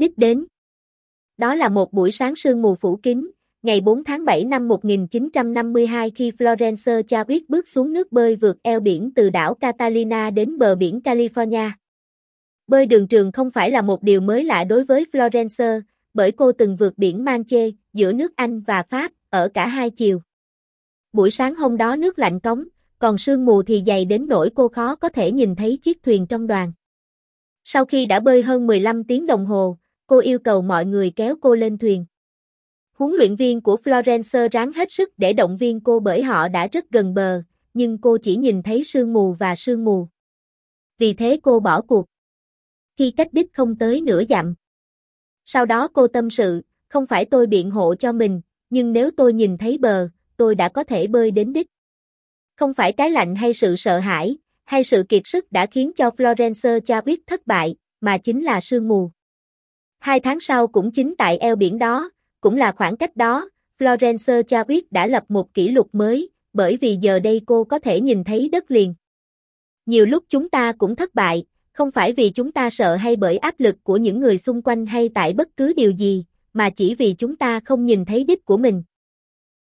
Đích đến. Đó là một buổi sáng sương mù phủ kín, ngày 4 tháng 7 năm 1952 khi Florence Chadwick bước xuống nước bơi vượt eo biển từ đảo Catalina đến bờ biển California. Bơi đường trường không phải là một điều mới lạ đối với Florence, bởi cô từng vượt biển Manche, giữa nước Anh và Pháp, ở cả hai chiều. Buổi sáng hôm đó nước lạnh cống, còn sương mù thì dày đến nỗi cô khó có thể nhìn thấy chiếc thuyền trong đoàn. Sau khi đã bơi hơn 15 tiếng đồng hồ, cô yêu cầu mọi người kéo cô lên thuyền. Huấn luyện viên của Florence ráng hết sức để động viên cô bởi họ đã rất gần bờ, nhưng cô chỉ nhìn thấy sương mù và sương mù. Vì thế cô bỏ cuộc. Khi cách đích không tới nửa dặm. Sau đó cô tâm sự, không phải tôi biện hộ cho mình, nhưng nếu tôi nhìn thấy bờ, tôi đã có thể bơi đến đích. Không phải cái lạnh hay sự sợ hãi, hay sự kiệt sức đã khiến cho Florence Chadwick thất bại, mà chính là sương mù. Hai tháng sau cũng chính tại eo biển đó, cũng là khoảng cách đó, Florence Chadwick đã lập một kỷ lục mới, bởi vì giờ đây cô có thể nhìn thấy đất liền. Nhiều lúc chúng ta cũng thất bại, không phải vì chúng ta sợ hay bởi áp lực của những người xung quanh hay tại bất cứ điều gì, mà chỉ vì chúng ta không nhìn thấy đích của mình.